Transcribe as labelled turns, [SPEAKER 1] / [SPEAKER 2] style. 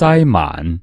[SPEAKER 1] 塞满。